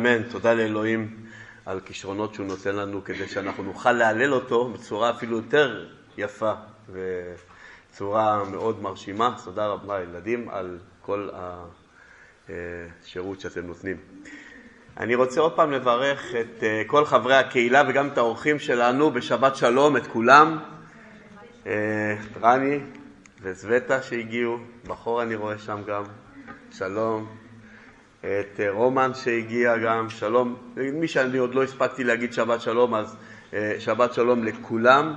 אמן. תודה לאלוהים על כישרונות שהוא נותן לנו כדי שאנחנו נוכל להלל אותו בצורה אפילו יותר יפה ובצורה מאוד מרשימה. תודה רבה לילדים על כל השירות שאתם נותנים. אני רוצה עוד פעם לברך את אה, כל חברי הקהילה וגם את האורחים שלנו בשבת שלום, את כולם. אה, רני וזווטה שהגיעו, בחור אני רואה שם גם, שלום. את אה, רומן שהגיע גם, שלום. מי שאני עוד לא הספקתי להגיד שבת שלום, אז שבת שלום לכולם.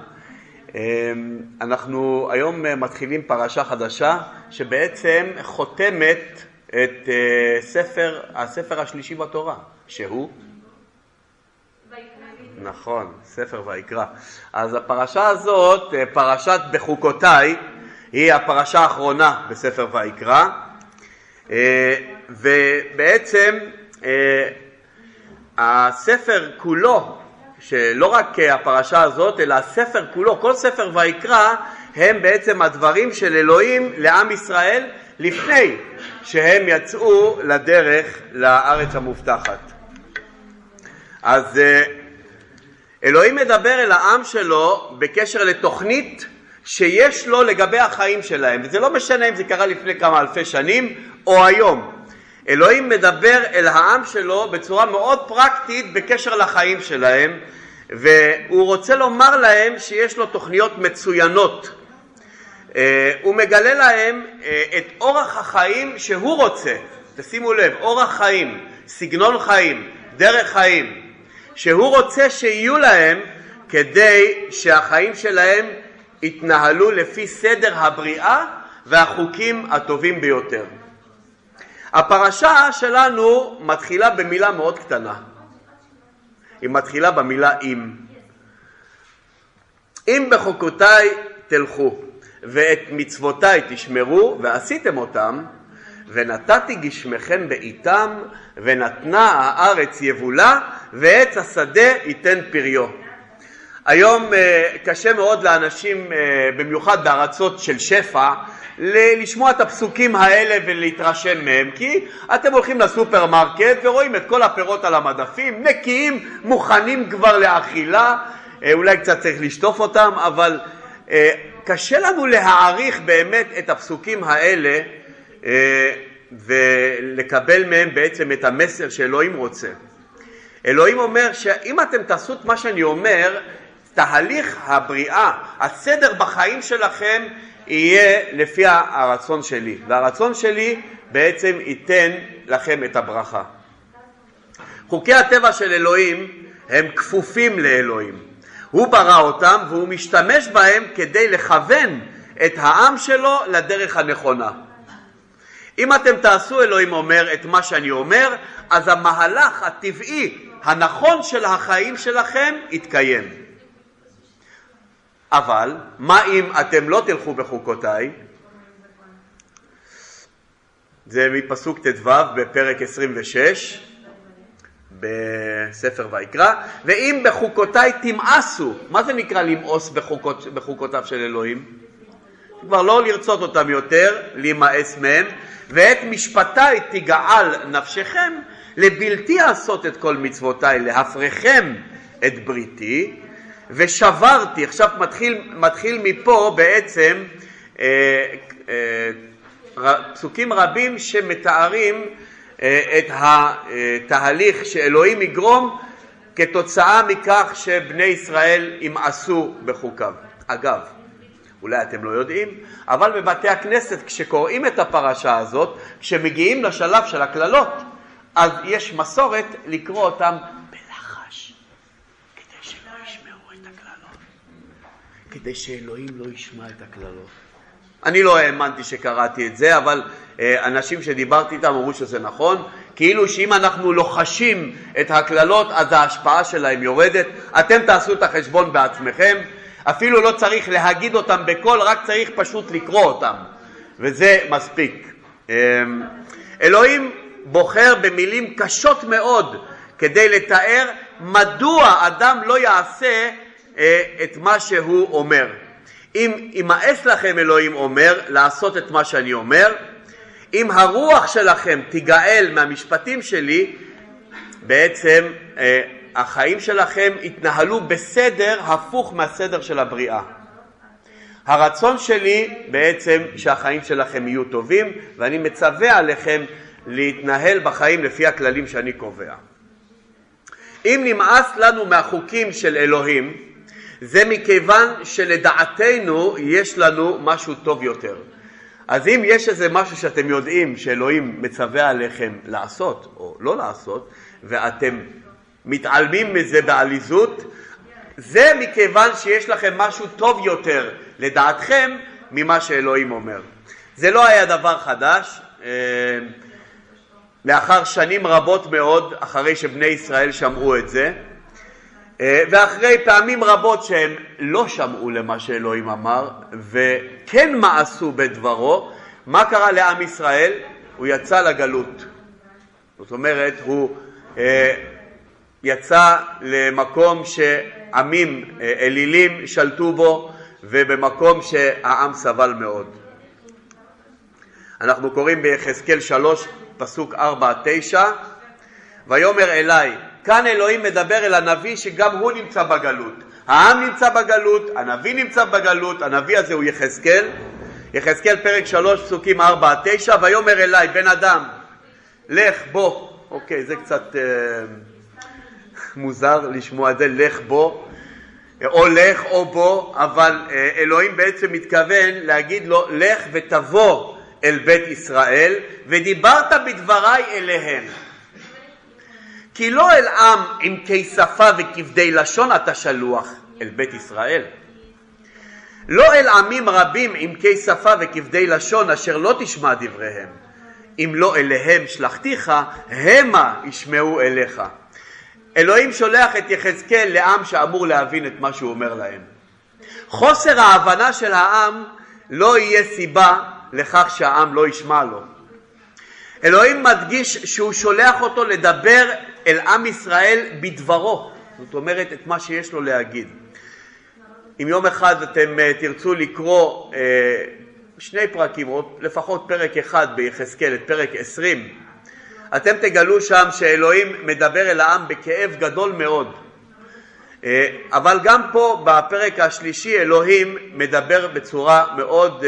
אנחנו היום מתחילים פרשה חדשה שבעצם חותמת את ספר, הספר השלישי בתורה, שהוא? נכון, ספר ויקרא. אז הפרשה הזאת, פרשת בחוקותיי, היא הפרשה האחרונה בספר ויקרא, ובעצם הספר כולו, שלא רק הפרשה הזאת, אלא הספר כולו, כל ספר ויקרא, הם בעצם הדברים של אלוהים לעם ישראל לפני שהם יצאו לדרך לארץ המובטחת. אז אה, אלוהים מדבר אל העם שלו בקשר לתוכנית שיש לו לגבי החיים שלהם, וזה לא משנה אם זה קרה לפני כמה אלפי שנים או היום. אלוהים מדבר אל העם שלו בצורה מאוד פרקטית בקשר לחיים שלהם, והוא רוצה לומר להם שיש לו תוכניות מצוינות אה, הוא מגלה להם אה, את אורח החיים שהוא רוצה, תשימו לב, אורח חיים, סגנון חיים, דרך חיים, שהוא רוצה שיהיו להם כדי שהחיים שלהם יתנהלו לפי סדר הבריאה והחוקים הטובים ביותר. הפרשה שלנו מתחילה במילה מאוד קטנה. היא מתחילה במילה אם. אם בחוקותיי תלכו. ואת מצוותיי תשמרו ועשיתם אותם ונתתי גשמכם בעיתם ונתנה הארץ יבולה ועץ השדה ייתן פריו. היום אה, קשה מאוד לאנשים, אה, במיוחד בארצות של שפע, לשמוע את הפסוקים האלה ולהתרשם מהם כי אתם הולכים לסופרמרקט ורואים את כל הפירות על המדפים, נקיים, מוכנים כבר לאכילה, אה, אולי קצת צריך לשטוף אותם, אבל קשה לנו להעריך באמת את הפסוקים האלה אה, ולקבל מהם בעצם את המסר שאלוהים רוצה. אלוהים אומר שאם אתם תעשו את מה שאני אומר, תהליך הבריאה, הסדר בחיים שלכם יהיה לפי הרצון שלי, והרצון שלי בעצם ייתן לכם את הברכה. חוקי הטבע של אלוהים הם כפופים לאלוהים. הוא ברא אותם והוא משתמש בהם כדי לכוון את העם שלו לדרך הנכונה. אם אתם תעשו, אלוהים אומר, את מה שאני אומר, אז המהלך הטבעי הנכון של החיים שלכם יתקיים. אבל מה אם אתם לא תלכו בחוקותיי? זה מפסוק ט"ו בפרק 26, בספר ויקרא, ואם בחוקותיי תמאסו, מה זה נקרא למאוס בחוקות, בחוקותיו של אלוהים? כבר לא לרצות אותם יותר, להימאס מהם, ואת משפטיי תגעל נפשכם, לבלתי לעשות את כל מצוותיי, להפרכם את בריתי, ושברתי, עכשיו מתחיל, מתחיל מפה בעצם אה, אה, פסוקים רבים שמתארים אה, את התהליך שאלוהים יגרום כתוצאה מכך שבני ישראל ימאסו בחוקיו. אגב, אולי אתם לא יודעים, אבל בבתי הכנסת כשקוראים את הפרשה הזאת, כשמגיעים לשלב של הקללות, אז יש מסורת לקרוא אותם בלחש, כדי שלא ישמעו את הקללות, כדי שאלוהים לא ישמע את הקללות. אני לא האמנתי שקראתי את זה, אבל אה, אנשים שדיברתי איתם אמרו שזה נכון, כאילו שאם אנחנו לוחשים את הקללות אז ההשפעה שלהם יורדת. אתם תעשו את החשבון בעצמכם, אפילו לא צריך להגיד אותם בקול, רק צריך פשוט לקרוא אותם, וזה מספיק. אמ, אלוהים בוחר במילים קשות מאוד כדי לתאר מדוע אדם לא יעשה את מה שהוא אומר. אם ימאס לכם, אלוהים אומר, לעשות את מה שאני אומר, אם הרוח שלכם תיגאל מהמשפטים שלי, בעצם אה, החיים שלכם יתנהלו בסדר הפוך מהסדר של הבריאה. הרצון שלי בעצם שהחיים שלכם יהיו טובים ואני מצווה עליכם להתנהל בחיים לפי הכללים שאני קובע. אם נמאס לנו מהחוקים של אלוהים זה מכיוון שלדעתנו יש לנו משהו טוב יותר. אז אם יש איזה משהו שאתם יודעים שאלוהים מצווה עליכם לעשות או לא לעשות ואתם מתעלמים מזה בעליזות, זה מכיוון שיש לכם משהו טוב יותר לדעתכם ממה שאלוהים אומר. זה לא היה דבר חדש, אה, לאחר שנים רבות מאוד, אחרי שבני ישראל שמעו את זה, ואחרי פעמים רבות שהם לא שמעו למה שאלוהים אמר וכן מעשו בדברו, מה קרה לעם ישראל? הוא יצא לגלות. זאת אומרת, הוא אה, יצא למקום שעמים אה, אלילים שלטו בו ובמקום שהעם סבל מאוד. אנחנו קוראים ביחזקאל 3, פסוק 4-9, ויאמר אליי, כאן אלוהים מדבר אל הנביא שגם הוא נמצא בגלות. העם נמצא בגלות, הנביא נמצא בגלות, הנביא הזה הוא יחזקאל. יחזקאל פרק 3 פסוקים 4 עד 9, ויאמר אליי בן אדם לך בוא, אוקיי זה קצת אה, מוזר לשמוע את זה, לך בוא, או לך או בוא, אבל אה, אלוהים בעצם מתכוון להגיד לו לך ותבוא אל בית ישראל ודיברת בדבריי אליהם. כי לא אל עם עמקי שפה וכבדי לשון אתה שלוח אל בית ישראל. לא אל עמים רבים עמקי שפה וכבדי לשון אשר לא תשמע דבריהם. אם לא אליהם שלחתיך, המה ישמעו אליך. אלוהים שולח את יחזקאל לעם שאמור להבין את מה שהוא אומר להם. חוסר ההבנה של העם לא יהיה סיבה לכך שהעם לא ישמע לו. אלוהים מדגיש שהוא שולח אותו לדבר אל עם ישראל בדברו, זאת אומרת את מה שיש לו להגיד. אם יום אחד אתם אה, תרצו לקרוא אה, שני פרקים, או לפחות פרק אחד ביחזקאל, את פרק עשרים, אתם תגלו שם שאלוהים מדבר אל העם בכאב גדול מאוד. אה, אבל גם פה בפרק השלישי אלוהים מדבר בצורה מאוד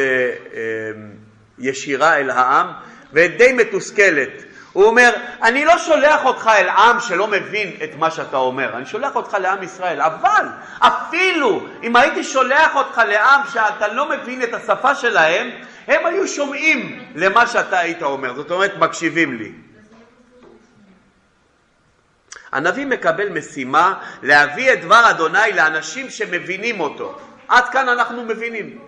ישירה אל העם ודי מתוסכלת. הוא אומר, אני לא שולח אותך אל עם שלא מבין את מה שאתה אומר, אני שולח אותך לעם ישראל, אבל אפילו אם הייתי שולח אותך לעם שאתה לא מבין את השפה שלהם, הם היו שומעים למה שאתה היית אומר, זאת אומרת מקשיבים לי. הנביא מקבל משימה להביא את דבר אדוני לאנשים שמבינים אותו. עד כאן אנחנו מבינים.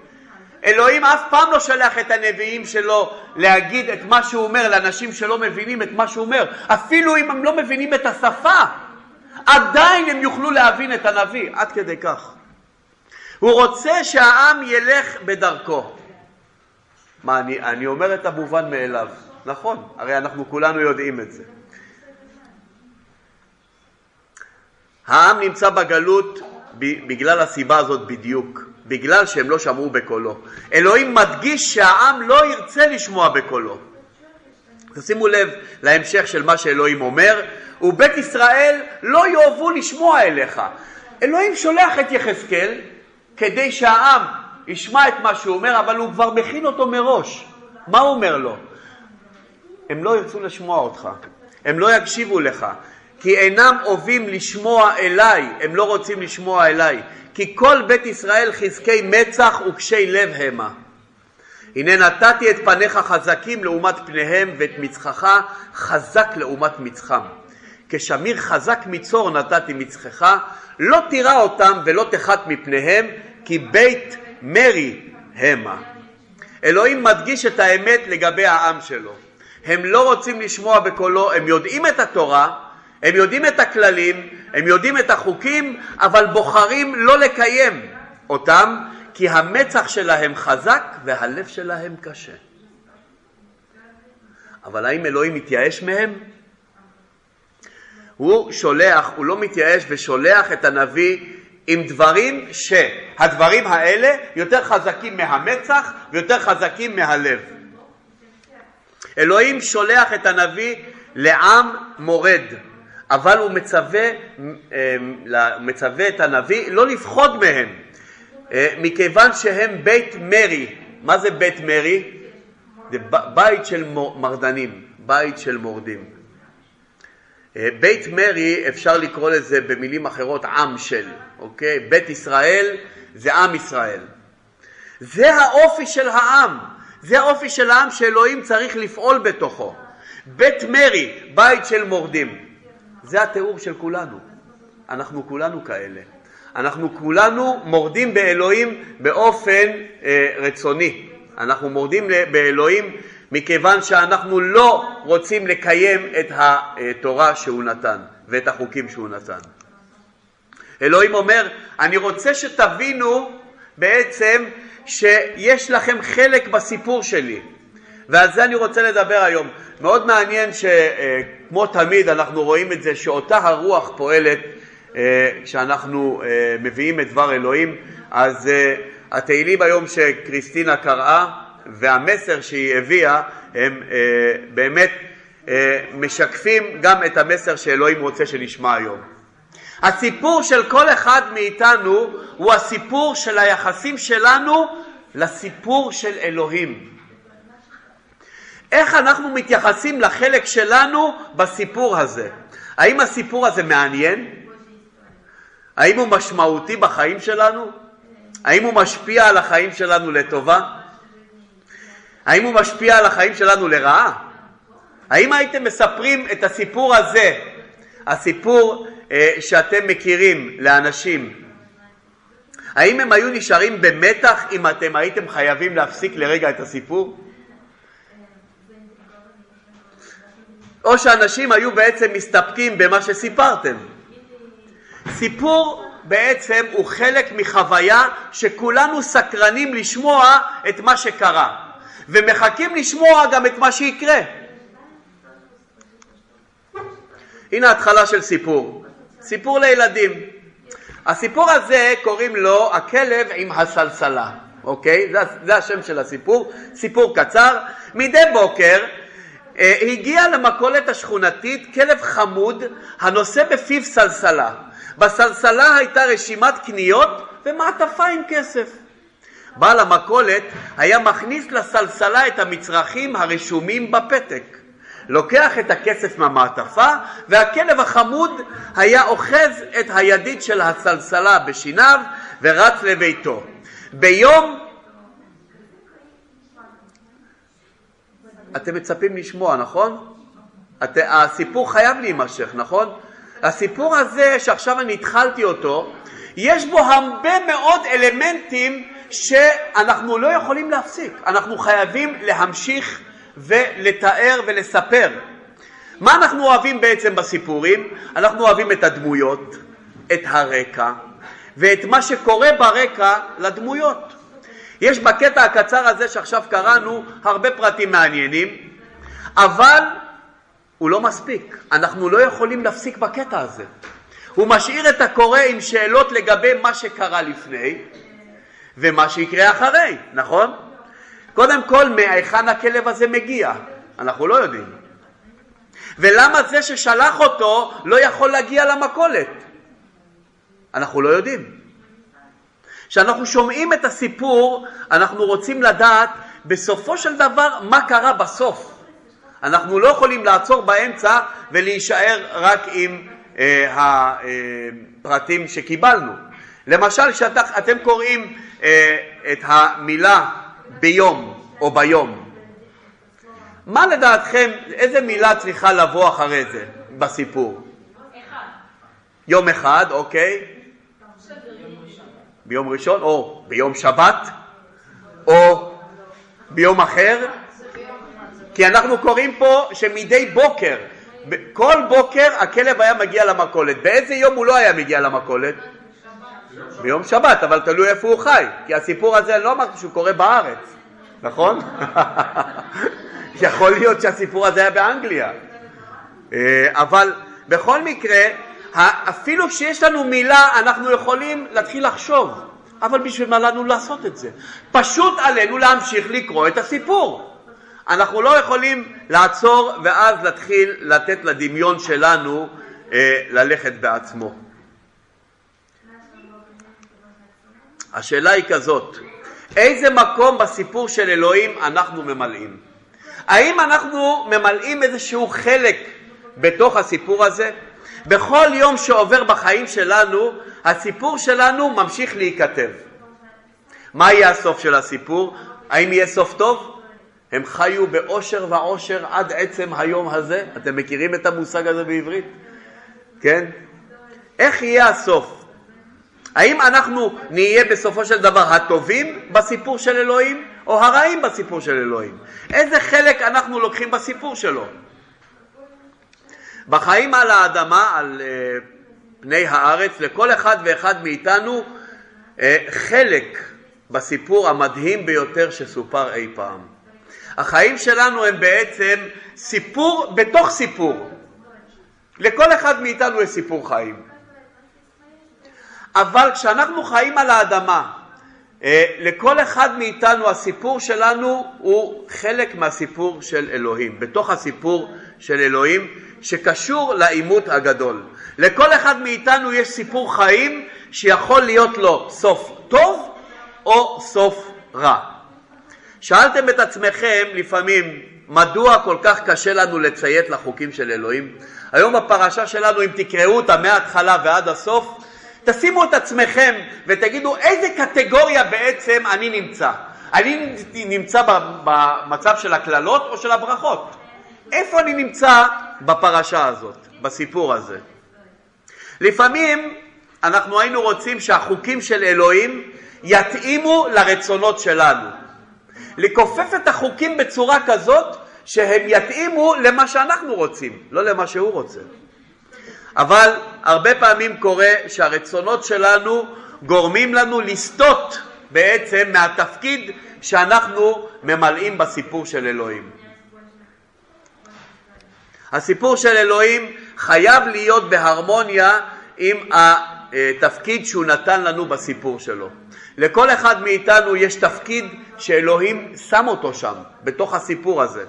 אלוהים אף פעם לא שלח את הנביאים שלו להגיד את מה שהוא אומר לאנשים שלא מבינים את מה שהוא אומר. אפילו אם הם לא מבינים את השפה, עדיין הם יוכלו להבין את הנביא, עד כדי כך. הוא רוצה שהעם ילך בדרכו. מה, אני, אני אומר את המובן מאליו. נכון, הרי אנחנו כולנו יודעים את זה. העם נמצא בגלות בגלל הסיבה הזאת בדיוק. בגלל שהם לא שמעו בקולו. אלוהים מדגיש שהעם לא ירצה לשמוע בקולו. תשימו לב להמשך של מה שאלוהים אומר, ובית ישראל לא יאהבו לשמוע אליך. אלוהים שולח את יחזקאל כדי שהעם ישמע את מה שהוא אומר, אבל הוא כבר מכין אותו מראש. מה הוא אומר לו? הם לא ירצו לשמוע אותך, הם לא יקשיבו לך, כי אינם אוהבים לשמוע אליי, הם לא רוצים לשמוע אליי, כי כל בית ישראל חזקי מצח וקשי לב המה. הנה נתתי את פניך חזקים לעומת פניהם ואת מצחך חזק לעומת מצחם. כשמיר חזק מצור נתתי מצחך, לא תירא אותם ולא תחת מפניהם, כי בית מרי המה. אלוהים מדגיש את האמת לגבי העם שלו. הם לא רוצים לשמוע בקולו, הם יודעים את התורה, הם יודעים את הכללים, הם יודעים את החוקים, אבל בוחרים לא לקיים אותם, כי המצח שלהם חזק והלב שלהם קשה. אבל האם אלוהים מתייאש מהם? הוא שולח, הוא לא מתייאש ושולח את הנביא עם דברים שהדברים האלה יותר חזקים מהמצח ויותר חזקים מהלב. אלוהים שולח את הנביא לעם מורד, אבל הוא מצווה, אה, מצווה את הנביא לא לפחוד מהם, אה, מכיוון שהם בית מרי. מה זה בית מרי? זה בית של מרדנים, בית של מורדים. אה, בית מרי, אפשר לקרוא לזה במילים אחרות עם של, אוקיי? בית ישראל זה עם ישראל. זה האופי של העם, זה האופי של העם שאלוהים צריך לפעול בתוכו. בית מרי, בית של מורדים. זה התיאור של כולנו. אנחנו כולנו כאלה. אנחנו כולנו מורדים באלוהים באופן אה, רצוני. אנחנו מורדים באלוהים מכיוון שאנחנו לא רוצים לקיים את התורה שהוא נתן ואת החוקים שהוא נתן. אלוהים אומר, אני רוצה שתבינו בעצם שיש לכם חלק בסיפור שלי, ועל זה אני רוצה לדבר היום. מאוד מעניין שכמו תמיד אנחנו רואים את זה שאותה הרוח פועלת אה, כשאנחנו אה, מביאים את דבר אלוהים, אז אה, התהילים היום שקריסטינה קראה והמסר שהיא הביאה הם באמת משקפים גם את המסר שאלוהים רוצה שנשמע היום. הסיפור של כל אחד מאיתנו הוא הסיפור של היחסים שלנו לסיפור של אלוהים. איך אנחנו מתייחסים לחלק שלנו בסיפור הזה? האם הסיפור הזה מעניין? האם הוא משמעותי בחיים שלנו? האם הוא משפיע על החיים שלנו לטובה? האם הוא משפיע על החיים שלנו לרעה? האם הייתם מספרים את הסיפור הזה, הסיפור אה, שאתם מכירים לאנשים, האם הם היו נשארים במתח אם אתם הייתם חייבים להפסיק לרגע את הסיפור? או שאנשים היו בעצם מסתפקים במה שסיפרתם? סיפור בעצם הוא חלק מחוויה שכולנו סקרנים לשמוע את מה שקרה ומחכים לשמוע גם את מה שיקרה. הנה התחלה של סיפור, סיפור לילדים. הסיפור הזה קוראים לו הכלב עם הסלסלה, אוקיי? זה, זה השם של הסיפור, סיפור קצר. מדי בוקר הגיע למכולת השכונתית כלב חמוד הנושא בפיו סלסלה. בסלסלה הייתה רשימת קניות ומעטפה עם כסף. בעל המכולת היה מכניס לסלסלה את המצרכים הרשומים בפתק. לוקח את הכסף מהמעטפה והכלב החמוד היה אוחז את הידית של הסלסלה בשיניו ורץ לביתו. ביום אתם מצפים לשמוע, נכון? את... הסיפור חייב להימשך, נכון? הסיפור הזה שעכשיו אני התחלתי אותו, יש בו הרבה מאוד אלמנטים שאנחנו לא יכולים להפסיק, אנחנו חייבים להמשיך ולתאר ולספר. מה אנחנו אוהבים בעצם בסיפורים? אנחנו אוהבים את הדמויות, את הרקע ואת מה שקורה ברקע לדמויות. יש בקטע הקצר הזה שעכשיו קראנו הרבה פרטים מעניינים, אבל הוא לא מספיק. אנחנו לא יכולים להפסיק בקטע הזה. הוא משאיר את הקורא עם שאלות לגבי מה שקרה לפני ומה שיקרה אחרי, נכון? קודם כל, מהיכן הכלב הזה מגיע? אנחנו לא יודעים. ולמה זה ששלח אותו לא יכול להגיע למכולת? אנחנו לא יודעים. כשאנחנו שומעים את הסיפור, אנחנו רוצים לדעת בסופו של דבר מה קרה בסוף. אנחנו לא יכולים לעצור באמצע ולהישאר רק עם אה, הפרטים שקיבלנו. למשל, כשאתם קוראים אה, את המילה ביום או ביום, מה לדעתכם, איזה מילה צריכה לבוא אחרי זה בסיפור? אחד. יום אחד, אוקיי. ביום ראשון, או ביום שבת, או ביום אחר, כי אנחנו קוראים פה שמדי בוקר, כל בוקר הכלב היה מגיע למכולת. באיזה יום הוא לא היה מגיע למכולת? ביום שבת, אבל תלוי איפה הוא חי, כי הסיפור הזה, לא אמרתי שהוא קורה בארץ, נכון? יכול להיות שהסיפור הזה היה באנגליה. אה, אבל בכל מקרה, אפילו כשיש לנו מילה, אנחנו יכולים להתחיל לחשוב. אבל בשביל מה לנו לעשות את זה? פשוט עלינו להמשיך לקרוא את הסיפור. אנחנו לא יכולים לעצור ואז להתחיל לתת לדמיון שלנו אה, ללכת בעצמו. השאלה היא כזאת, איזה מקום בסיפור של אלוהים אנחנו ממלאים? האם אנחנו ממלאים איזשהו חלק בתוך הסיפור הזה? בכל יום שעובר בחיים שלנו, הסיפור שלנו ממשיך להיכתב. מה יהיה הסוף של הסיפור? האם יהיה סוף טוב? הם חיו באושר ועושר עד עצם היום הזה. אתם מכירים את המושג הזה בעברית? כן? איך יהיה הסוף? האם אנחנו נהיה בסופו של דבר הטובים בסיפור של אלוהים או הרעים בסיפור של אלוהים? איזה חלק אנחנו לוקחים בסיפור שלו? בחיים על האדמה, על uh, פני הארץ, לכל אחד ואחד מאיתנו uh, חלק בסיפור המדהים ביותר שסופר אי פעם. החיים שלנו הם בעצם סיפור בתוך סיפור. לכל אחד מאיתנו יש סיפור חיים. אבל כשאנחנו חיים על האדמה, אה, לכל אחד מאיתנו הסיפור שלנו הוא חלק מהסיפור של אלוהים, בתוך הסיפור של אלוהים שקשור לעימות הגדול. לכל אחד מאיתנו יש סיפור חיים שיכול להיות לו סוף טוב או סוף רע. שאלתם את עצמכם לפעמים מדוע כל כך קשה לנו לציית לחוקים של אלוהים? היום בפרשה שלנו, אם תקראו אותה מההתחלה ועד הסוף, תשימו את עצמכם ותגידו איזה קטגוריה בעצם אני נמצא. אני נמצא במצב של הקללות או של הברכות? איפה אני נמצא בפרשה הזאת, בסיפור הזה? לפעמים אנחנו היינו רוצים שהחוקים של אלוהים יתאימו לרצונות שלנו. לכופף את החוקים בצורה כזאת שהם יתאימו למה שאנחנו רוצים, לא למה שהוא רוצה. אבל הרבה פעמים קורה שהרצונות שלנו גורמים לנו לסטות בעצם מהתפקיד שאנחנו ממלאים בסיפור של אלוהים. הסיפור של אלוהים חייב להיות בהרמוניה עם התפקיד שהוא נתן לנו בסיפור שלו. לכל אחד מאיתנו יש תפקיד שאלוהים שם אותו שם, בתוך הסיפור הזה.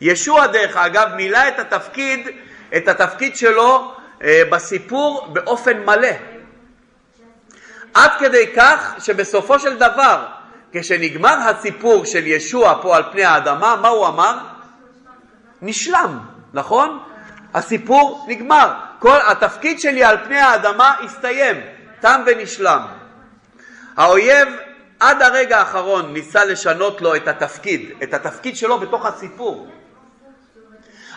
ישוע דרך אגב מילא את התפקיד, את התפקיד שלו אה, בסיפור באופן מלא. עד כדי כך שבסופו של דבר, כשנגמר הסיפור של ישוע פה על פני האדמה, מה הוא אמר? נשלם, נכון? הסיפור נגמר. כל התפקיד שלי על פני האדמה הסתיים, תם ונשלם. האויב עד הרגע האחרון ניסה לשנות לו את התפקיד, את התפקיד שלו בתוך הסיפור.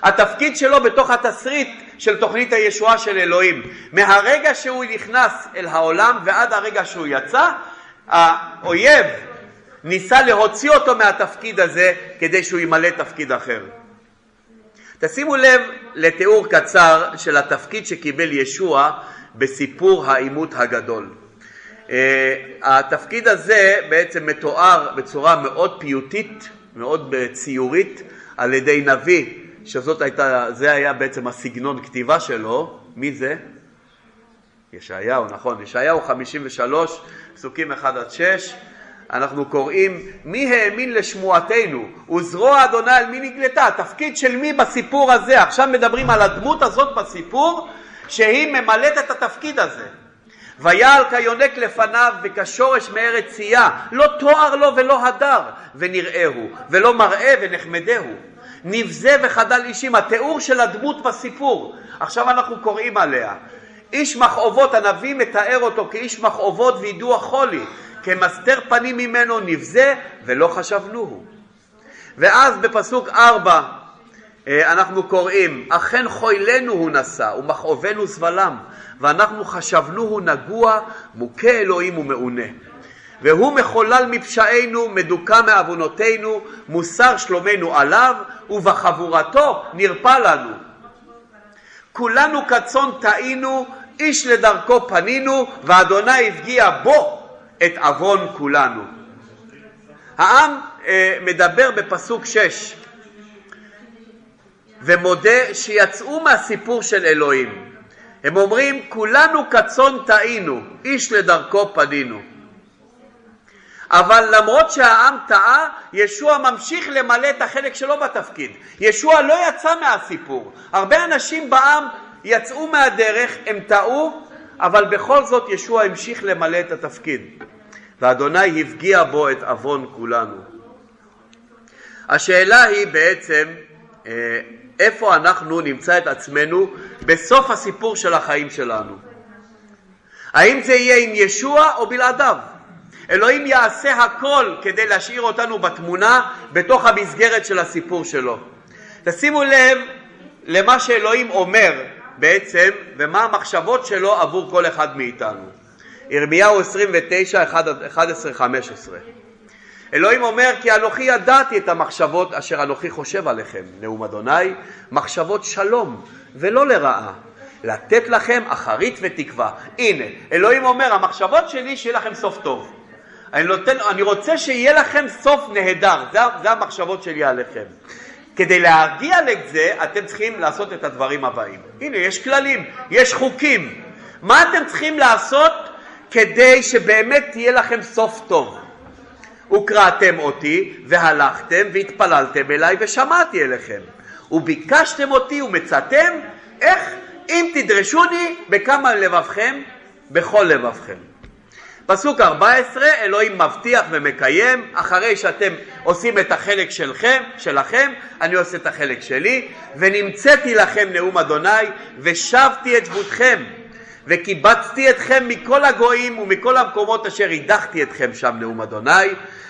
התפקיד שלו בתוך התסריט של תוכנית הישועה של אלוהים. מהרגע שהוא נכנס אל העולם ועד הרגע שהוא יצא, האויב ניסה להוציא אותו מהתפקיד הזה כדי שהוא ימלא תפקיד אחר. תשימו לב לתיאור קצר של התפקיד שקיבל ישוע בסיפור העימות הגדול. Uh, התפקיד הזה בעצם מתואר בצורה מאוד פיוטית, מאוד ציורית, על ידי נביא שזאת הייתה, זה היה בעצם הסגנון כתיבה שלו, מי זה? ישעיהו, נכון, ישעיהו 53, פסוקים 1 עד 6, אנחנו קוראים מי האמין לשמועתנו וזרוע אדוני על מי נגלתה, תפקיד של מי בסיפור הזה, עכשיו מדברים על הדמות הזאת בסיפור שהיא ממלאת את התפקיד הזה. ויעל כיונק לפניו וכשורש מארץ צייה, לא תואר לו ולא הדר, ונראהו, ולא מראה ונחמדהו. נבזה וחדל אישים, התיאור של הדמות בסיפור. עכשיו אנחנו קוראים עליה. איש מכאובות, הנביא מתאר אותו כאיש מכאובות וידוע חולי, כמסתר פנים ממנו נבזה ולא חשבנוהו. ואז בפסוק ארבע אה, אנחנו קוראים, אכן חוילנו הוא נשא ומכאובנו סבלם, ואנחנו חשבנוהו נגוע, מוכה אלוהים ומעונה. והוא מחולל מפשענו, מדוכא מעוונותינו, מוסר שלומנו עליו, ובחבורתו נרפא לנו. כולנו כצאן טעינו, איש לדרכו פנינו, ואדוני הפגיע בו את עוון כולנו. העם אה, מדבר בפסוק שש ומודה שיצאו מהסיפור של אלוהים. הם אומרים, כולנו כצאן טעינו, איש לדרכו פנינו. אבל למרות שהעם טעה, ישוע ממשיך למלא את החלק שלו בתפקיד. ישוע לא יצא מהסיפור. הרבה אנשים בעם יצאו מהדרך, הם טעו, אבל בכל זאת ישוע המשיך למלא את התפקיד, ואדוני הפגיע בו את עוון כולנו. השאלה היא בעצם אה, איפה אנחנו נמצא את עצמנו בסוף הסיפור של החיים שלנו. האם זה יהיה עם ישוע או בלעדיו? אלוהים יעשה הכל כדי להשאיר אותנו בתמונה בתוך המסגרת של הסיפור שלו. תשימו לב למה שאלוהים אומר בעצם ומה המחשבות שלו עבור כל אחד מאיתנו. ירמיהו 29, 11, 15 אלוהים אומר כי אנוכי ידעתי את המחשבות אשר אנוכי חושב עליכם, נאום אדוני, מחשבות שלום ולא לרעה, לתת לכם אחרית ותקווה. הנה, אלוהים אומר, המחשבות שלי שיהיה לכם סוף טוב. אני, נותן, אני רוצה שיהיה לכם סוף נהדר, זה, זה המחשבות שלי עליכם. כדי להגיע לזה אתם צריכים לעשות את הדברים הבאים. הנה, יש כללים, יש חוקים. מה אתם צריכים לעשות כדי שבאמת תהיה לכם סוף טוב? וקראתם אותי והלכתם והתפללתם אליי ושמעתי אליכם. וביקשתם אותי ומצאתם איך? אם תדרשוני בכמה לבבכם בכל לבבכם. פסוק 14, אלוהים מבטיח ומקיים, אחרי שאתם עושים את החלק שלכם, שלכם, אני עושה את החלק שלי, ונמצאתי לכם נאום אדוני, ושבתי את שבותכם, וקיבצתי אתכם מכל הגויים ומכל המקומות אשר הדחתי אתכם שם נאום אדוני,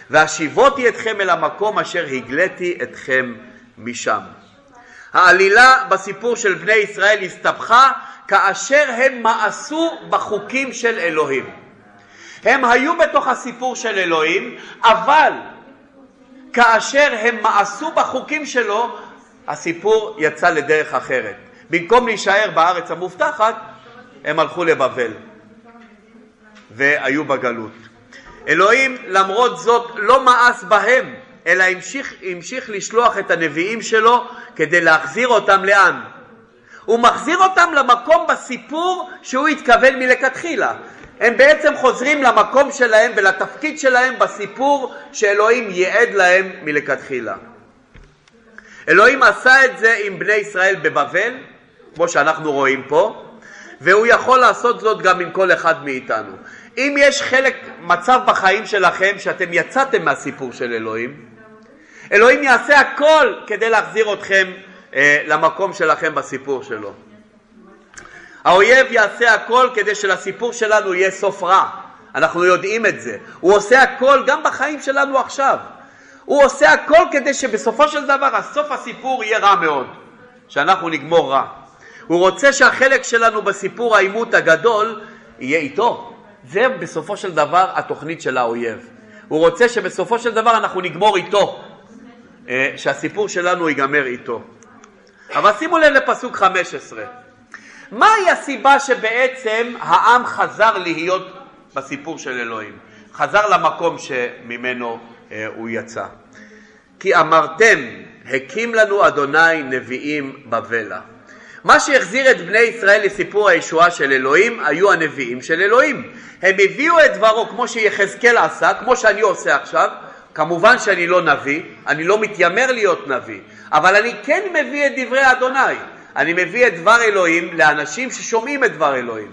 והשיבותי אתכם אל המקום אשר הגליתי אתכם משם. העלילה בסיפור של בני ישראל הסתבכה כאשר הם מאסו בחוקים של אלוהים. הם היו בתוך הסיפור של אלוהים, אבל כאשר הם מאסו בחוקים שלו, הסיפור יצא לדרך אחרת. במקום להישאר בארץ המובטחת, הם הלכו לבבל והיו בגלות. אלוהים למרות זאת לא מאס בהם, אלא המשיך, המשיך לשלוח את הנביאים שלו כדי להחזיר אותם לאן? הוא מחזיר אותם למקום בסיפור שהוא התכוון מלכתחילה. הם בעצם חוזרים למקום שלהם ולתפקיד שלהם בסיפור שאלוהים ייעד להם מלכתחילה. אלוהים עשה את זה עם בני ישראל בבבל, כמו שאנחנו רואים פה, והוא יכול לעשות זאת גם עם כל אחד מאיתנו. אם יש חלק, מצב בחיים שלכם שאתם יצאתם מהסיפור של אלוהים, אלוהים יעשה הכל כדי להחזיר אתכם אה, למקום שלכם בסיפור שלו. האויב יעשה הכל כדי שלסיפור שלנו יהיה סוף רע, אנחנו יודעים את זה. הוא עושה הכל גם בחיים שלנו עכשיו. הוא עושה הכל כדי שבסופו של דבר הסוף הסיפור יהיה רע מאוד, שאנחנו נגמור רע. הוא רוצה שהחלק שלנו בסיפור העימות הגדול יהיה איתו. זה בסופו של דבר התוכנית של האויב. הוא רוצה שבסופו של דבר אנחנו נגמור איתו, אה, שהסיפור שלנו ייגמר איתו. אבל שימו לב לפסוק 15. מהי הסיבה שבעצם העם חזר להיות בסיפור של אלוהים? חזר למקום שממנו אה, הוא יצא. כי אמרתם, הקים לנו אדוני נביאים בבלה. מה שהחזיר את בני ישראל לסיפור הישועה של אלוהים היו הנביאים של אלוהים. הם הביאו את דברו כמו שיחזקאל עשה, כמו שאני עושה עכשיו. כמובן שאני לא נביא, אני לא מתיימר להיות נביא, אבל אני כן מביא את דברי אדוני. אני מביא את דבר אלוהים לאנשים ששומעים את דבר אלוהים.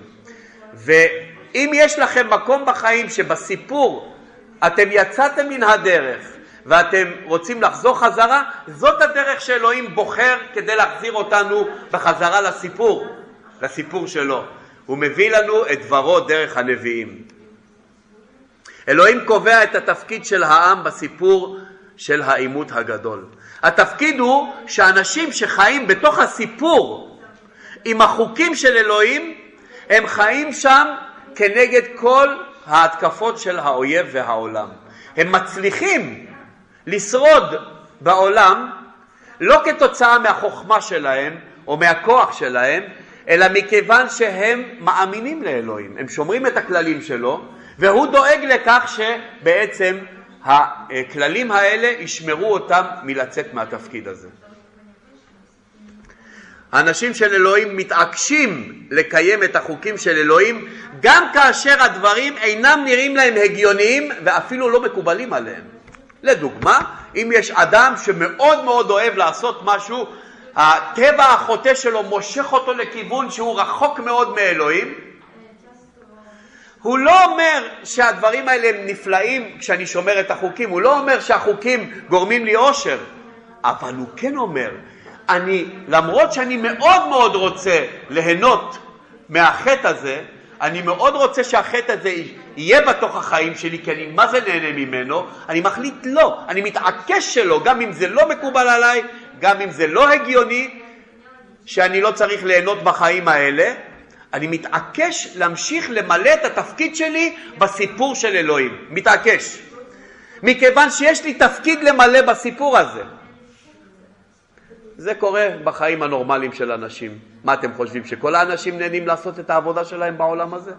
ואם יש לכם מקום בחיים שבסיפור אתם יצאתם מן הדרך ואתם רוצים לחזור חזרה, זאת הדרך שאלוהים בוחר כדי להחזיר אותנו בחזרה לסיפור, לסיפור שלו. הוא מביא לנו את דברו דרך הנביאים. אלוהים קובע את התפקיד של העם בסיפור של העימות הגדול. התפקיד הוא שאנשים שחיים בתוך הסיפור עם החוקים של אלוהים, הם חיים שם כנגד כל ההתקפות של האויב והעולם. הם מצליחים לשרוד בעולם לא כתוצאה מהחוכמה שלהם או מהכוח שלהם, אלא מכיוון שהם מאמינים לאלוהים, הם שומרים את הכללים שלו, והוא דואג לכך שבעצם הכללים האלה ישמרו אותם מלצאת מהתפקיד הזה. האנשים של אלוהים מתעקשים לקיים את החוקים של אלוהים גם כאשר הדברים אינם נראים להם הגיוניים ואפילו לא מקובלים עליהם. לדוגמה, אם יש אדם שמאוד מאוד אוהב לעשות משהו הטבע החוטא שלו מושך אותו לכיוון שהוא רחוק מאוד מאלוהים, הוא לא אומר שהדברים האלה הם נפלאים כשאני שומר את החוקים, הוא לא אומר שהחוקים גורמים לי אושר, אבל הוא כן אומר, אני, למרות שאני מאוד מאוד רוצה ליהנות מהחטא הזה, אני מאוד רוצה שהחטא הזה יהיה בתוך החיים שלי, כי אני מה זה נהנה ממנו, אני מחליט לא, אני מתעקש שלא, גם אם זה לא מקובל עליי, גם אם זה לא הגיוני, שאני לא צריך ליהנות בחיים האלה, אני מתעקש להמשיך למלא את התפקיד שלי בסיפור של אלוהים, מתעקש. מכיוון שיש לי תפקיד למלא בסיפור הזה. זה קורה בחיים הנורמליים של אנשים. מה אתם חושבים, שכל האנשים נהנים לעשות את העבודה שלהם בעולם הזה?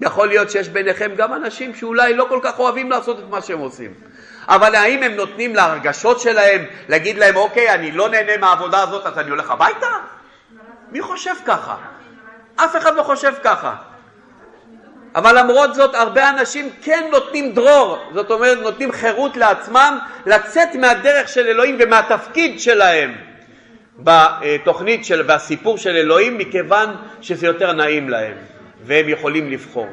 יכול להיות שיש ביניכם גם אנשים שאולי לא כל כך אוהבים לעשות את מה שהם עושים. אבל האם הם נותנים להרגשות שלהם, להגיד להם, אוקיי, אני לא נהנה מהעבודה הזאת אז אני הולך הביתה? מי חושב ככה? אף אחד לא חושב ככה. אבל למרות זאת הרבה אנשים כן נותנים דרור, זאת אומרת נותנים חירות לעצמם לצאת מהדרך של אלוהים ומהתפקיד שלהם בתוכנית של, והסיפור של אלוהים מכיוון שזה יותר נעים להם והם יכולים לבחור.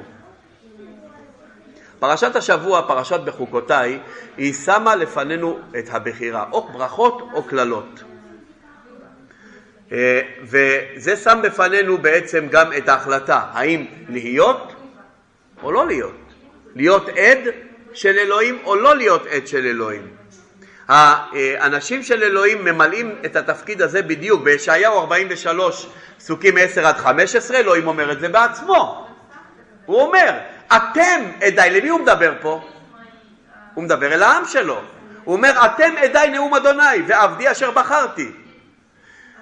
פרשת השבוע, פרשת בחוקותיי, היא שמה לפנינו את הבחירה, או ברכות או קללות. אה, וזה שם בפנינו בעצם גם את ההחלטה, האם להיות או לא להיות, להיות עד של אלוהים או לא להיות עד של אלוהים. האנשים של אלוהים ממלאים את התפקיד הזה בדיוק, בישעיהו 43 פסוקים 10 עד 15 אלוהים אומר את זה בעצמו, הוא אומר אתם עדיי, למי הוא מדבר פה? הוא מדבר אל העם שלו, הוא אומר אתם עדיי נאום אדוני ועבדי אשר בחרתי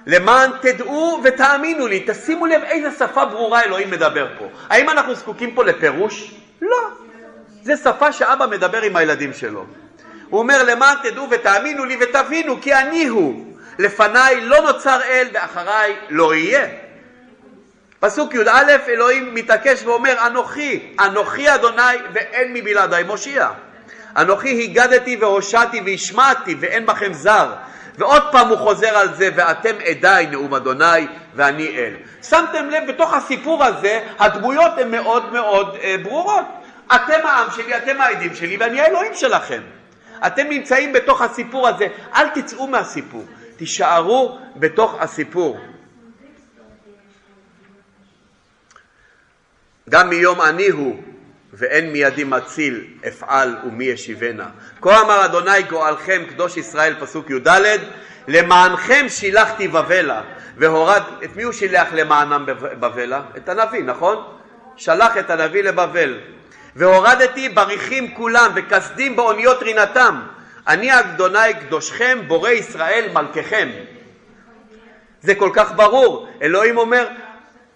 למען תדעו ותאמינו לי, תשימו לב איזה שפה ברורה אלוהים מדבר פה. האם אנחנו זקוקים פה לפירוש? לא. זה שפה שאבא מדבר עם הילדים שלו. הוא אומר למען תדעו ותאמינו לי ותבינו כי אני הוא. לפניי לא נוצר אל ואחריי לא יהיה. פסוק י"א אלוהים מתעקש ואומר אנוכי, אנוכי אדוני ואין מבלעדי מושיע. אנוכי הגדתי והושעתי והשמעתי ואין בכם זר. ועוד פעם הוא חוזר על זה, ואתם עדיי נאום אדוני ואני אל. שמתם לב, בתוך הסיפור הזה הדמויות הן מאוד מאוד אה, ברורות. אתם העם שלי, אתם העדים שלי ואני האלוהים שלכם. אתם נמצאים בתוך הסיפור הזה, אל תצאו מהסיפור, תישארו בתוך הסיפור. גם מיום אני הוא ואין מידי מציל אפעל ומי ישיבנה. כה אמר אדוני גואלכם קדוש ישראל פסוק י"ד למענכם שילחתי בבלה והורד, את מי הוא שילח למענם בבלה? את הנביא, נכון? שלח את הנביא לבבל והורדתי בריחים כולם וכסדים באוניות רינתם אני אדוני קדושכם בורא ישראל מלככם זה כל כך ברור אלוהים אומר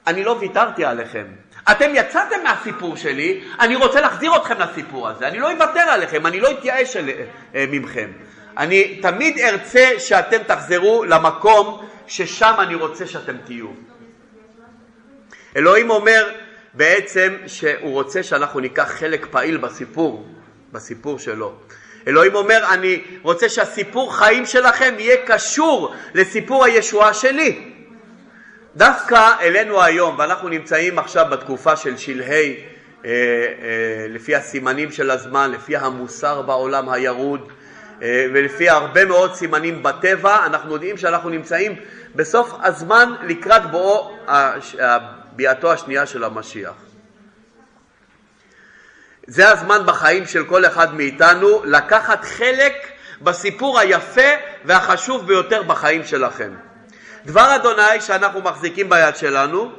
אני לא ויתרתי עליכם אתם יצאתם מהסיפור שלי, אני רוצה להחזיר אתכם לסיפור הזה, אני לא אוותר עליכם, אני לא אתייאש על, אה, ממכם. אני תמיד ארצה שאתם תחזרו למקום ששם אני רוצה שאתם תהיו. אלוהים אומר בעצם שהוא רוצה שאנחנו ניקח חלק פעיל בסיפור, בסיפור שלו. אלוהים אומר, אני רוצה שהסיפור חיים שלכם יהיה קשור לסיפור הישועה שלי. דווקא אלינו היום, ואנחנו נמצאים עכשיו בתקופה של שלהי, אה, אה, לפי הסימנים של הזמן, לפי המוסר בעולם הירוד, אה, ולפי הרבה מאוד סימנים בטבע, אנחנו יודעים שאנחנו נמצאים בסוף הזמן לקראת בואו ביאתו השנייה של המשיח. זה הזמן בחיים של כל אחד מאיתנו לקחת חלק בסיפור היפה והחשוב ביותר בחיים שלכם. דבר אדוני שאנחנו מחזיקים ביד שלנו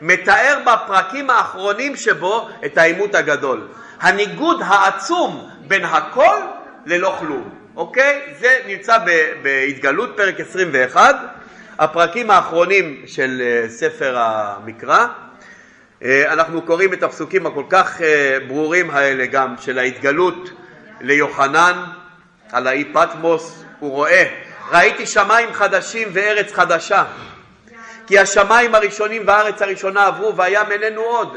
מתאר בפרקים האחרונים שבו את העימות הגדול. הניגוד העצום בין הכל ללא כלום, אוקיי? זה נמצא בהתגלות פרק 21, הפרקים האחרונים של אה, ספר המקרא. אה, אנחנו קוראים את הפסוקים הכל כך אה, ברורים האלה גם של ההתגלות ליוחנן על האי פטמוס, הוא רואה ראיתי שמיים חדשים וארץ חדשה. כי השמיים הראשונים והארץ הראשונה עברו והים איננו עוד.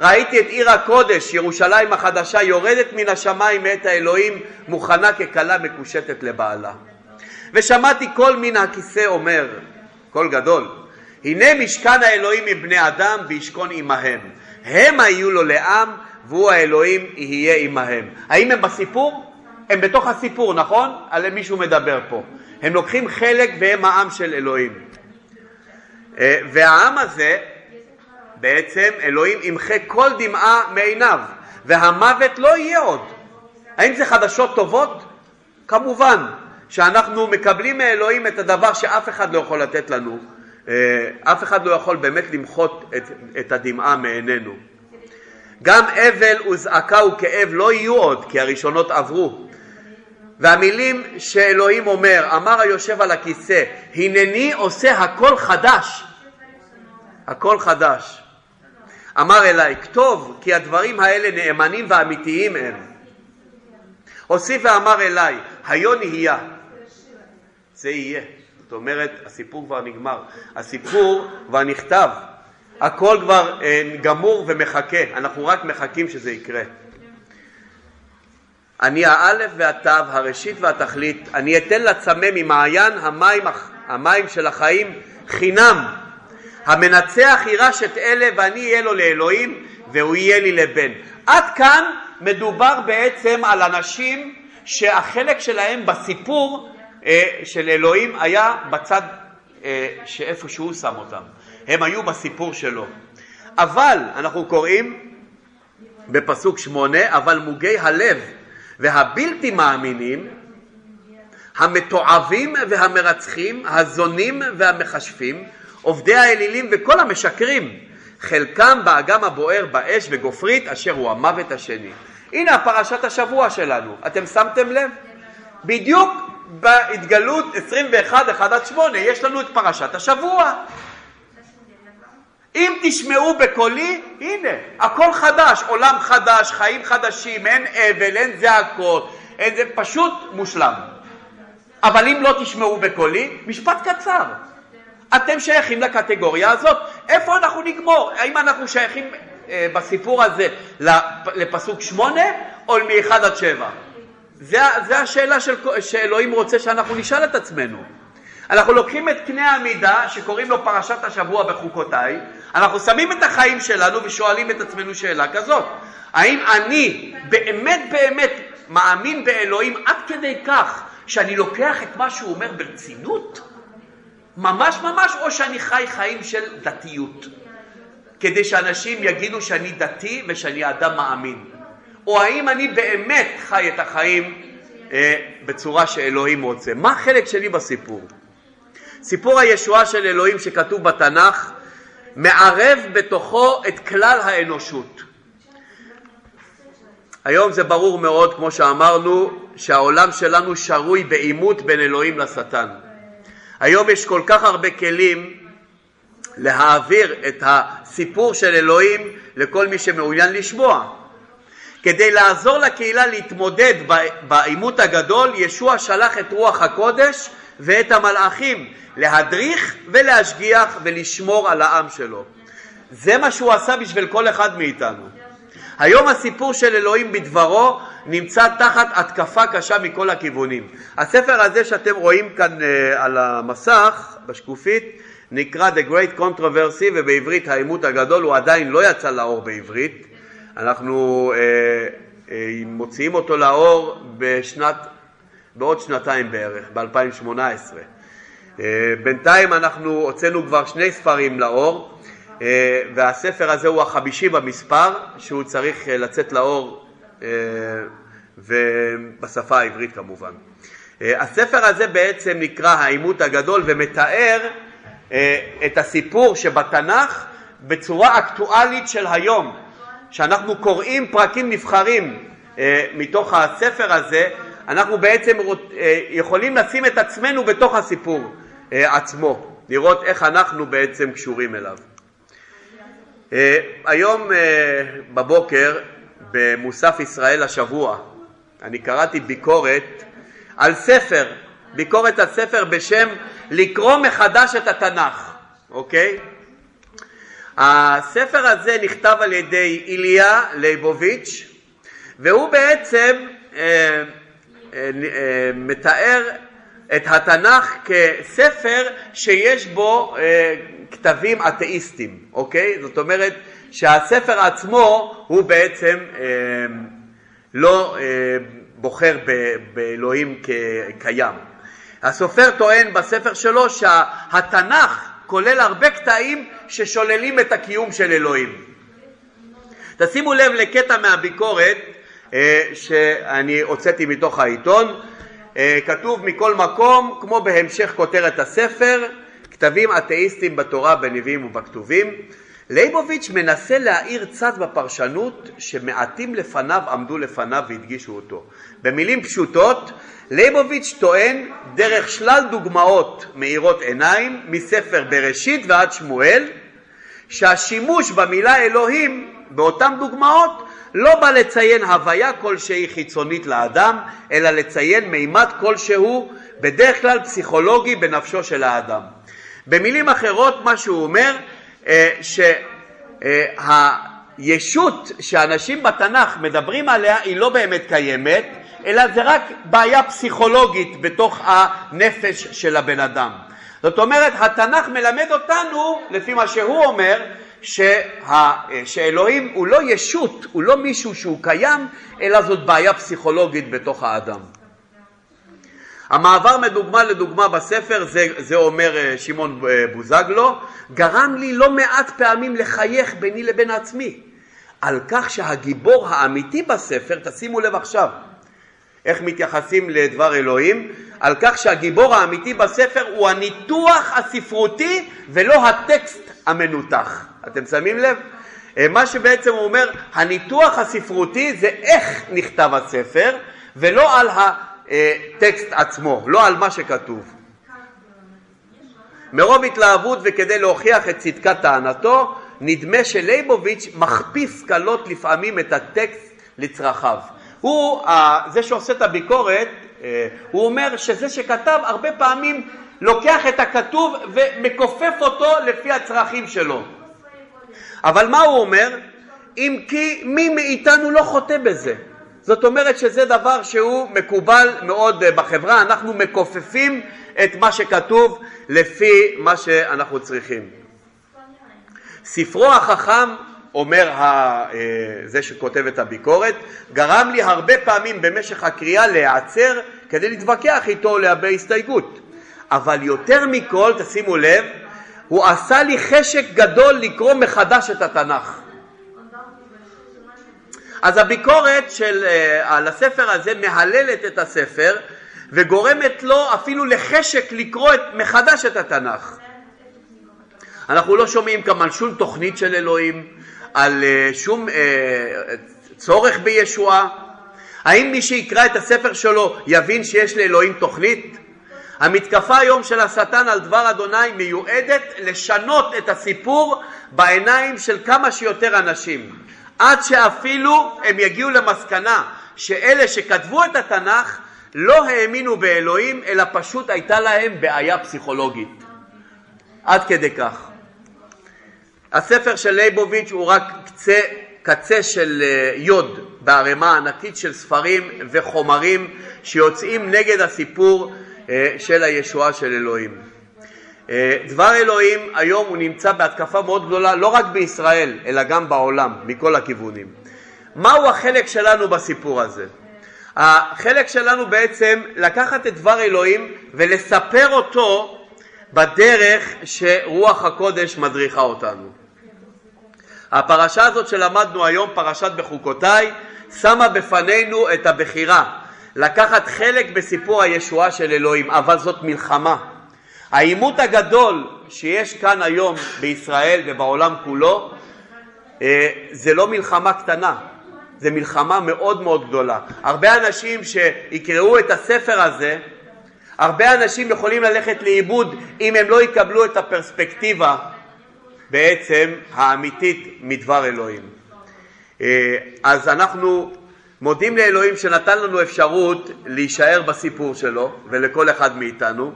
ראיתי את עיר הקודש, ירושלים החדשה, יורדת מן השמיים מאת האלוהים, מוכנה ככלה מקושטת לבעלה. ושמעתי קול מן הכיסא אומר, קול גדול, הנה משכן האלוהים עם בני אדם וישכון עמהם. הם היו לו לעם והוא האלוהים יהיה עמהם. האם הם בסיפור? הם בתוך הסיפור, נכון? על מישהו מדבר פה. הם לוקחים חלק והם העם של אלוהים. אה, והעם הזה, בעצם אלוהים ימחה כל דמעה מעיניו, והמוות לא יהיה עוד. האם זה חדשות טובות? כמובן שאנחנו מקבלים מאלוהים את הדבר שאף אחד לא יכול לתת לנו. אה, אף אחד לא יכול באמת למחות את, את הדמעה מעינינו. גם אבל וזעקה וכאב לא יהיו עוד, כי הראשונות עברו. והמילים שאלוהים אומר, אמר היושב על הכיסא, הנני עושה הכל חדש. הכל חדש. אמר אליי, כתוב כי הדברים האלה נאמנים ואמיתיים הם. הוסיף ואמר אליי, היו נהיה. זה יהיה. זאת אומרת, הסיפור כבר נגמר. הסיפור כבר נכתב. הכל כבר אה, גמור ומחכה. אנחנו רק מחכים שזה יקרה. אני האלף והתו, הראשית והתכלית, אני אתן לצמא ממעיין המים, המים של החיים חינם. המנצח יירש את אלה ואני אהיה לו לאלוהים והוא יהיה לי לבן. עד כאן מדובר בעצם על אנשים שהחלק שלהם בסיפור אה, של אלוהים היה בצד אה, שאיפה שהוא שם אותם. הם היו בסיפור שלו. אבל, אנחנו קוראים בפסוק שמונה, אבל מוגי הלב והבלתי מאמינים, המתועבים והמרצחים, הזונים והמכשפים, עובדי האלילים וכל המשקרים, חלקם באגם הבוער באש וגופרית אשר הוא המוות השני. הנה הפרשת השבוע שלנו, אתם שמתם לב? בדיוק בהתגלות 21, 1 עד 8 יש לנו את פרשת השבוע. אם תשמעו בקולי, הנה, הכל חדש, עולם חדש, חיים חדשים, אין אבל, אין זעקות, אין זה פשוט מושלם. אבל אם לא תשמעו בקולי, משפט קצר. אתם שייכים לקטגוריה הזאת. איפה אנחנו נגמור? האם אנחנו שייכים אה, בסיפור הזה לפסוק שמונה או מאחד עד שבע? זו השאלה של, שאלוהים רוצה שאנחנו נשאל את עצמנו. אנחנו לוקחים את קנה המידה שקוראים לו פרשת השבוע בחוקותיי, אנחנו שמים את החיים שלנו ושואלים את עצמנו שאלה כזאת, האם אני באמת באמת מאמין באלוהים עד כדי כך שאני לוקח את מה שהוא אומר ברצינות? ממש ממש, או שאני חי חיים של דתיות, כדי שאנשים יגידו שאני דתי ושאני אדם מאמין, או האם אני באמת חי את החיים אה, בצורה שאלוהים רוצה. מה החלק שלי בסיפור? סיפור הישועה של אלוהים שכתוב בתנ"ך מערב בתוכו את כלל האנושות. היום זה ברור מאוד, כמו שאמרנו, שהעולם שלנו שרוי בעימות בין אלוהים לשטן. היום יש כל כך הרבה כלים להעביר את הסיפור של אלוהים לכל מי שמעוניין לשמוע. כדי לעזור לקהילה להתמודד בעימות הגדול, ישוע שלח את רוח הקודש ואת המלאכים להדריך ולהשגיח ולשמור על העם שלו. זה מה שהוא עשה בשביל כל אחד מאיתנו. היום הסיפור של אלוהים בדברו נמצא תחת התקפה קשה מכל הכיוונים. הספר הזה שאתם רואים כאן uh, על המסך, בשקופית, נקרא The Great Controversy ובעברית העימות הגדול, הוא עדיין לא יצא לאור בעברית. אנחנו uh, uh, מוציאים אותו לאור בשנת, בעוד שנתיים בערך, ב-2018. Uh, בינתיים אנחנו הוצאנו כבר שני ספרים לאור, uh, והספר הזה הוא החמישי במספר, שהוא צריך uh, לצאת לאור ובשפה העברית כמובן. אה, הספר הזה בעצם נקרא העימות הגדול ומתאר אה, את הסיפור שבתנ"ך בצורה אקטואלית של היום. כשאנחנו קוראים פרקים נבחרים אה, מתוך הספר הזה, אנחנו בעצם יכולים לשים את עצמנו בתוך הסיפור עצמו, לראות איך אנחנו בעצם קשורים אליו. היום בבוקר במוסף ישראל השבוע אני קראתי ביקורת על ספר, ביקורת על ספר בשם לקרוא מחדש את התנ"ך, אוקיי? הספר הזה נכתב על ידי איליה ליבוביץ' והוא בעצם אה, אה, אה, מתאר את התנ"ך כספר שיש בו אה, כתבים אתאיסטיים, אוקיי? זאת אומרת שהספר עצמו הוא בעצם אה, לא אה, בוחר באלוהים כקיים. הסופר טוען בספר שלו שהתנ"ך כולל הרבה קטעים ששוללים את הקיום של אלוהים. תשימו לב לקטע מהביקורת אה, שאני הוצאתי מתוך העיתון, אה, כתוב מכל מקום, כמו בהמשך כותרת הספר, כתבים אתאיסטים בתורה, בנביאים ובכתובים. ליבוביץ' מנסה להאיר צד בפרשנות שמעטים לפניו עמדו לפניו והדגישו אותו. במילים פשוטות, ליבוביץ' טוען דרך שלל דוגמאות מאירות עיניים מספר בראשית ועד שמואל שהשימוש במילה אלוהים באותן דוגמאות לא בא לציין הוויה כלשהי חיצונית לאדם, אלא לציין מימד כלשהו, בדרך כלל פסיכולוגי, בנפשו של האדם. במילים אחרות, מה שהוא אומר, אה, שהישות שאנשים בתנ"ך מדברים עליה היא לא באמת קיימת, אלא זה רק בעיה פסיכולוגית בתוך הנפש של הבן אדם. זאת אומרת, התנ"ך מלמד אותנו, לפי מה שהוא אומר, שה, שאלוהים הוא לא ישות, הוא לא מישהו שהוא קיים, אלא זאת בעיה פסיכולוגית בתוך האדם. המעבר מדוגמה לדוגמה בספר, זה, זה אומר אה, שמעון אה, בוזגלו, גרם לי לא מעט פעמים לחייך ביני לבין עצמי, על כך שהגיבור האמיתי בספר, תשימו לב עכשיו, איך מתייחסים לדבר אלוהים, על כך שהגיבור האמיתי בספר הוא הניתוח הספרותי ולא הטקסט המנותח. אתם שמים לב? אה, מה שבעצם הוא אומר, הניתוח הספרותי זה איך נכתב הספר ולא על הטקסט עצמו, לא על מה שכתוב. מרוב התלהבות וכדי להוכיח את צדקת טענתו, נדמה שלייבוביץ' מכפיף קלות לפעמים את הטקסט לצרכיו. הוא, זה שעושה את הביקורת, אה, הוא אומר שזה שכתב הרבה פעמים לוקח את הכתוב ומכופף אותו לפי הצרכים שלו. אבל מה הוא אומר? אם כי מי מאיתנו לא חוטא בזה. זאת אומרת שזה דבר שהוא מקובל מאוד בחברה, אנחנו מכופפים את מה שכתוב לפי מה שאנחנו צריכים. ספרו החכם, אומר אה, זה שכותב את הביקורת, גרם לי הרבה פעמים במשך הקריאה להיעצר כדי להתווכח איתו או להביע הסתייגות. אבל יותר מכל, תשימו לב, הוא עשה לי חשק גדול לקרוא מחדש את התנ"ך. אז הביקורת של, uh, על הספר הזה מהללת את הספר וגורמת לו אפילו לחשק לקרוא את, מחדש את התנ"ך. אנחנו לא שומעים כאן על שום תוכנית של אלוהים, על uh, שום uh, צורך בישועה. האם מי שיקרא את הספר שלו יבין שיש לאלוהים תוכנית? המתקפה היום של השטן על דבר אדוני מיועדת לשנות את הסיפור בעיניים של כמה שיותר אנשים, עד שאפילו הם יגיעו למסקנה שאלה שכתבו את התנ"ך לא האמינו באלוהים, אלא פשוט הייתה להם בעיה פסיכולוגית. עד כדי כך. הספר של ליבוביץ' הוא רק קצה, קצה של אה, יוד בערימה ענקית של ספרים וחומרים שיוצאים נגד הסיפור של הישועה של אלוהים. אה, דבר אלוהים היום הוא נמצא בהתקפה מאוד גדולה לא רק בישראל אלא גם בעולם מכל הכיוונים. מהו החלק שלנו בסיפור הזה? החלק שלנו בעצם לקחת את דבר אלוהים ולספר אותו בדרך שרוח הקודש מדריכה אותנו. הפרשה הזאת שלמדנו היום, פרשת בחוקותיי, שמה בפנינו את הבחירה לקחת חלק בסיפור הישועה של אלוהים, אבל זאת מלחמה. העימות הגדול שיש כאן היום בישראל ובעולם כולו אה, זה לא מלחמה קטנה, זה מלחמה מאוד מאוד גדולה. הרבה אנשים שיקראו את הספר הזה, הרבה אנשים יכולים ללכת לאיבוד אם הם לא יקבלו את הפרספקטיבה בעצם האמיתית מדבר אלוהים. אה, אז אנחנו מודים לאלוהים שנתן לנו אפשרות להישאר בסיפור שלו ולכל אחד מאיתנו.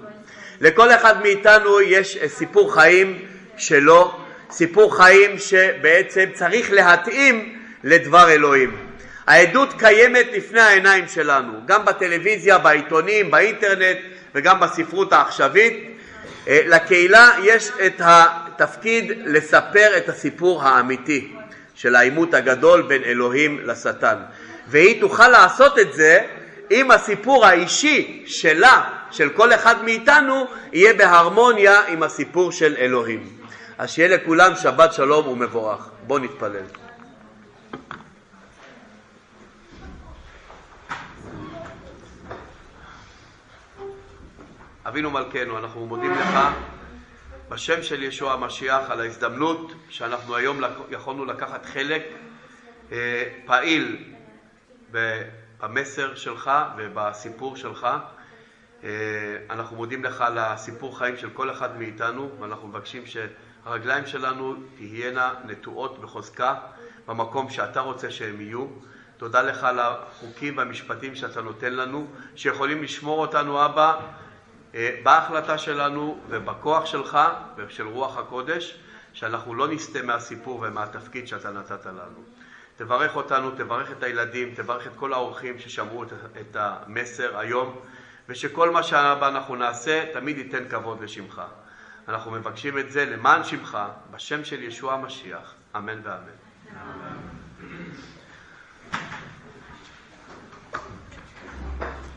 לכל אחד מאיתנו יש סיפור חיים שלו, סיפור חיים שבעצם צריך להתאים לדבר אלוהים. העדות קיימת לפני העיניים שלנו, גם בטלוויזיה, בעיתונים, באינטרנט וגם בספרות העכשווית. אה, לקהילה יש את התפקיד לספר את הסיפור האמיתי של העימות הגדול בין אלוהים לשטן. והיא תוכל לעשות את זה אם הסיפור האישי שלה, של כל אחד מאיתנו, יהיה בהרמוניה עם הסיפור של אלוהים. אז שיהיה לכולם שבת שלום ומבורך. בואו נתפלל. אבינו מלכנו, אנחנו מודים לך בשם של ישוע המשיח על ההזדמנות שאנחנו היום יכולנו לקחת חלק אה, פעיל במסר שלך ובסיפור שלך. אה, אנחנו מודים לך על הסיפור חיים של כל אחד מאיתנו ואנחנו מבקשים שהרגליים שלנו תהיינה נטועות בחוזקה במקום שאתה רוצה שהם יהיו. תודה לך על החוקים והמשפטים שאתה נותן לנו, שיכולים לשמור אותנו, אבא, אה, בהחלטה שלנו ובכוח שלך ושל רוח הקודש, שאנחנו לא נסטה מהסיפור ומהתפקיד שאתה נתת לנו. תברך אותנו, תברך את הילדים, תברך את כל האורחים ששמעו את המסר היום, ושכל מה שהבא אנחנו נעשה תמיד ייתן כבוד לשמך. אנחנו מבקשים את זה למען שמך, בשם של ישוע המשיח, אמן ואמן. אמן.